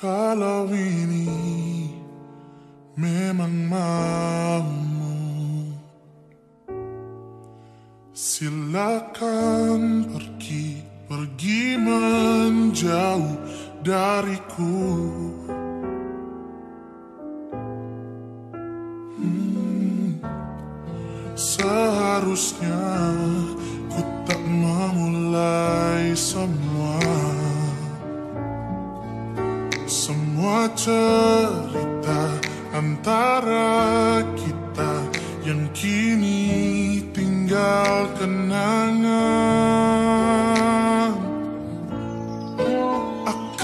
Kalau ini memang maumu Silakan pergi, pergi menjauh dariku. Hmm, Seharusnya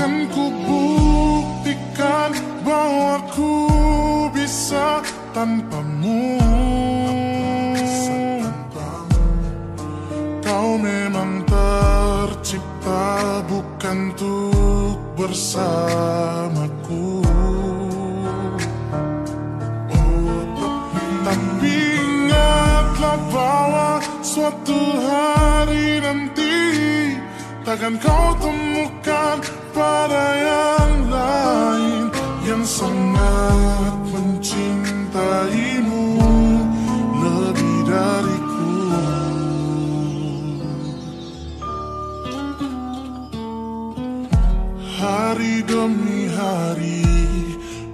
akan ku buktikan bahwa ku bisa tanpamu. Kau memang tercipta bukan untuk bersamaku. Oh, tapi ingatlah bahwa suatu hari nanti Takkan kau temukan pada yang lain Yang sangat mencintaimu lebih dariku. Hari demi hari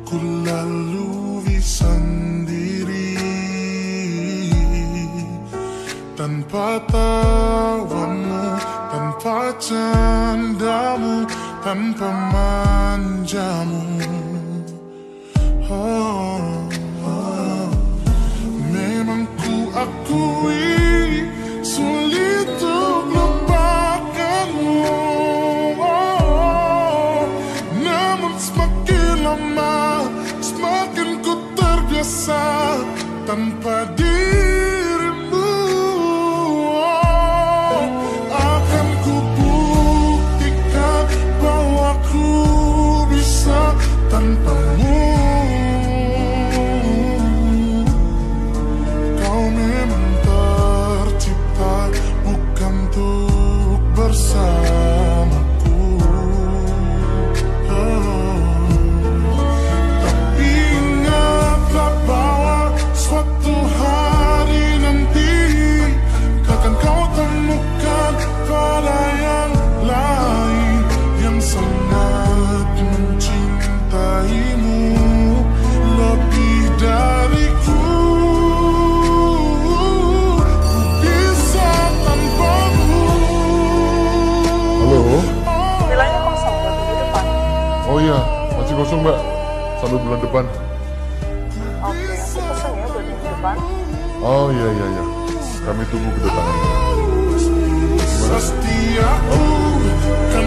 ku lalui sendiri Tanpa tawamu, tanpa candamu, tanpa manjamu oh, oh. Memang ku akui sulit untuk lupakanmu oh, Namun semakin lama semakin ku terbiasa untuk kosong mbak. Sampai bulan depan. Oke, aku pesen ya buat minggu depan. Oh iya iya iya. Kami tunggu kedatangannya. Bukan